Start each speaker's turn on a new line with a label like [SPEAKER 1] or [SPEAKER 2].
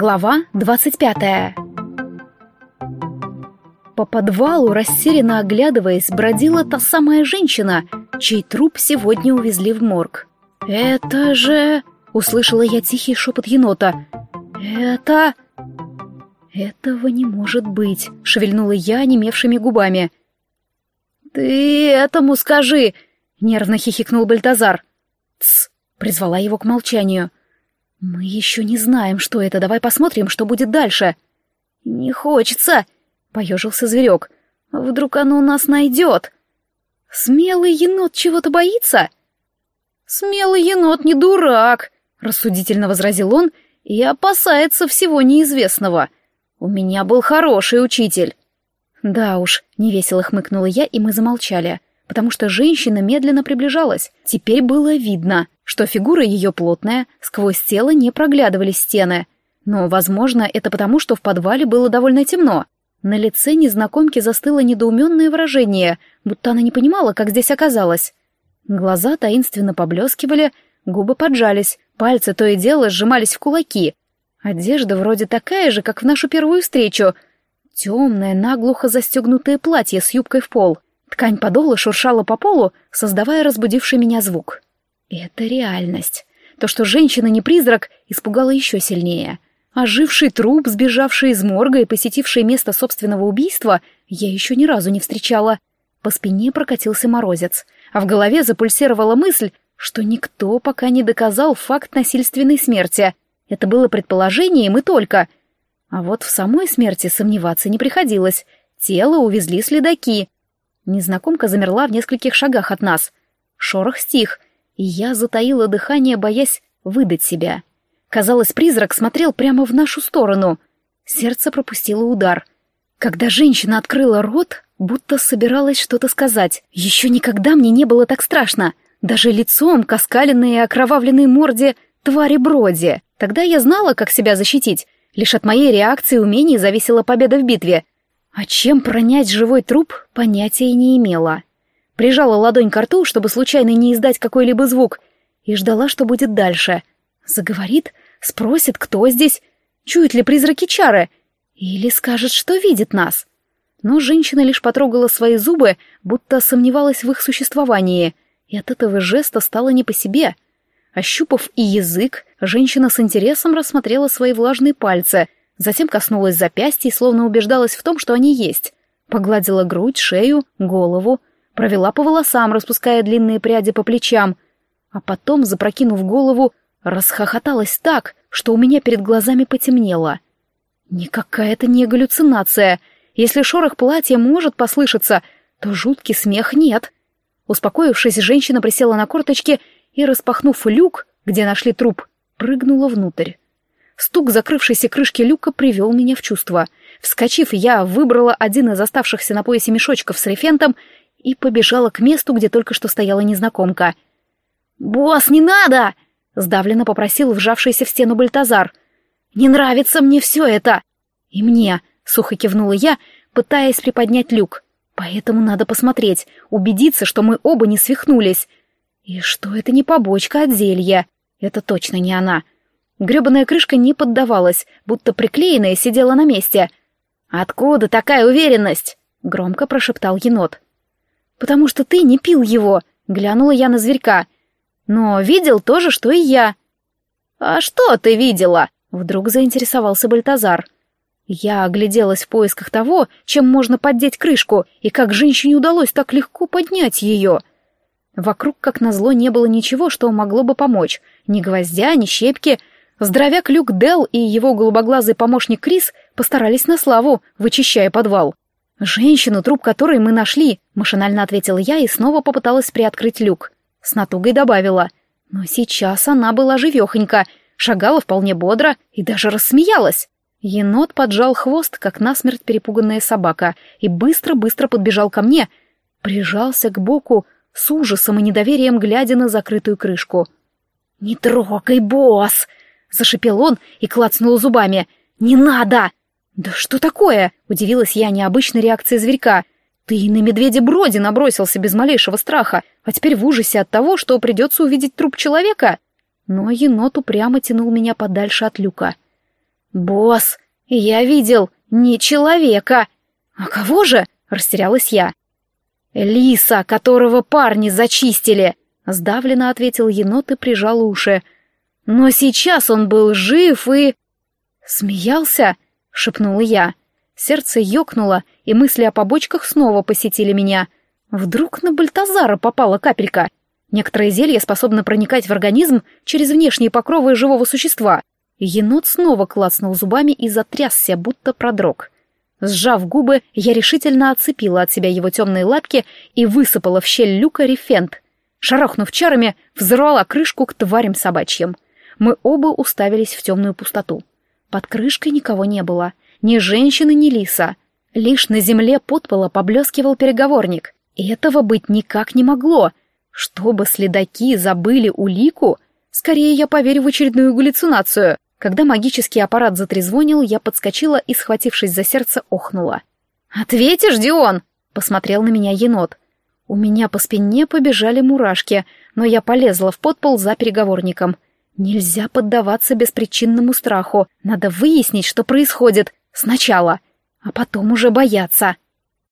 [SPEAKER 1] Глава 25 По подвалу, растерянно оглядываясь, бродила та самая женщина, чей труп сегодня увезли в морг. «Это же...» — услышала я тихий шепот енота. «Это...» «Этого не может быть», — шевельнула я немевшими губами. «Ты этому скажи!» — нервно хихикнул Бальтазар. «Тсс!» — призвала его к молчанию. «Мы еще не знаем, что это. Давай посмотрим, что будет дальше». «Не хочется!» — поежился зверек. «Вдруг оно нас найдет?» «Смелый енот чего-то боится?» «Смелый енот не дурак!» — рассудительно возразил он и опасается всего неизвестного. «У меня был хороший учитель». «Да уж», — невесело хмыкнула я, и мы замолчали потому что женщина медленно приближалась. Теперь было видно, что фигура ее плотная, сквозь тело не проглядывались стены. Но, возможно, это потому, что в подвале было довольно темно. На лице незнакомки застыло недоуменное выражение, будто она не понимала, как здесь оказалась. Глаза таинственно поблескивали, губы поджались, пальцы то и дело сжимались в кулаки. Одежда вроде такая же, как в нашу первую встречу. Темное, наглухо застегнутое платье с юбкой в пол — Ткань подола шуршала по полу, создавая разбудивший меня звук. Это реальность. То, что женщина не призрак, испугало еще сильнее. Оживший труп, сбежавший из морга и посетивший место собственного убийства, я еще ни разу не встречала. По спине прокатился морозец, а в голове запульсировала мысль, что никто пока не доказал факт насильственной смерти. Это было предположением и только. А вот в самой смерти сомневаться не приходилось. Тело увезли следаки. Незнакомка замерла в нескольких шагах от нас. Шорох стих, и я затаила дыхание, боясь выдать себя. Казалось, призрак смотрел прямо в нашу сторону. Сердце пропустило удар. Когда женщина открыла рот, будто собиралась что-то сказать. Еще никогда мне не было так страшно. Даже лицом к оскаленной и окровавленной морде твари Броди. Тогда я знала, как себя защитить. Лишь от моей реакции и умений зависела победа в битве. А чем пронять живой труп, понятия не имела. Прижала ладонь к рту, чтобы случайно не издать какой-либо звук, и ждала, что будет дальше. Заговорит, спросит, кто здесь, чует ли призраки чары, или скажет, что видит нас. Но женщина лишь потрогала свои зубы, будто сомневалась в их существовании, и от этого жеста стало не по себе. Ощупав и язык, женщина с интересом рассмотрела свои влажные пальцы — Затем коснулась запястья и словно убеждалась в том, что они есть. Погладила грудь, шею, голову, провела по волосам, распуская длинные пряди по плечам, а потом, запрокинув голову, расхохоталась так, что у меня перед глазами потемнело. Никакая это не галлюцинация. Если шорох платья может послышаться, то жуткий смех нет. Успокоившись, женщина присела на корточки и, распахнув люк, где нашли труп, прыгнула внутрь. Стук закрывшейся крышки люка привел меня в чувство. Вскочив, я выбрала один из оставшихся на поясе мешочков с рефентом и побежала к месту, где только что стояла незнакомка. «Босс, не надо!» — сдавленно попросил вжавшийся в стену Бальтазар. «Не нравится мне все это!» «И мне!» — сухо кивнула я, пытаясь приподнять люк. «Поэтому надо посмотреть, убедиться, что мы оба не свихнулись. И что это не побочка от зелья. Это точно не она. Гребаная крышка не поддавалась, будто приклеенная сидела на месте. «Откуда такая уверенность?» — громко прошептал енот. «Потому что ты не пил его», — глянула я на зверька. «Но видел то же, что и я». «А что ты видела?» — вдруг заинтересовался Бальтазар. Я огляделась в поисках того, чем можно поддеть крышку, и как женщине удалось так легко поднять ее. Вокруг, как назло, не было ничего, что могло бы помочь. Ни гвоздя, ни щепки — Здоровяк Люк Дел и его голубоглазый помощник Крис постарались на славу, вычищая подвал. «Женщину, труп которой мы нашли», — машинально ответила я и снова попыталась приоткрыть люк. С натугой добавила. Но сейчас она была живехонька, шагала вполне бодро и даже рассмеялась. Енот поджал хвост, как насмерть перепуганная собака, и быстро-быстро подбежал ко мне, прижался к боку, с ужасом и недоверием глядя на закрытую крышку. «Не трогай, босс!» — зашипел он и клацнул зубами. «Не надо!» «Да что такое?» — удивилась я необычной реакции зверька. «Ты и на медведя Броди набросился без малейшего страха, а теперь в ужасе от того, что придется увидеть труп человека?» Но енот упрямо тянул меня подальше от люка. «Босс, я видел не человека!» «А кого же?» — растерялась я. «Лиса, которого парни зачистили!» — сдавленно ответил енот и прижал уши. «Но сейчас он был жив и...» «Смеялся?» — шепнула я. Сердце ёкнуло, и мысли о побочках снова посетили меня. Вдруг на Бальтазара попала капелька. Некоторые зелья способны проникать в организм через внешние покровы живого существа. Енот снова клацнул зубами и затрясся, будто продрог. Сжав губы, я решительно отцепила от себя его темные лапки и высыпала в щель люка рефент. Шарахнув чарами, взорвала крышку к тварям собачьим. Мы оба уставились в темную пустоту. Под крышкой никого не было. Ни женщины, ни лиса. Лишь на земле подпола поблескивал переговорник. И этого быть никак не могло. Чтобы следаки забыли улику, скорее я поверю в очередную галлюцинацию. Когда магический аппарат затрезвонил, я подскочила и, схватившись за сердце, охнула. «Ответишь, Дион?» — посмотрел на меня енот. У меня по спине побежали мурашки, но я полезла в подпол за переговорником. Нельзя поддаваться беспричинному страху. Надо выяснить, что происходит. Сначала. А потом уже бояться.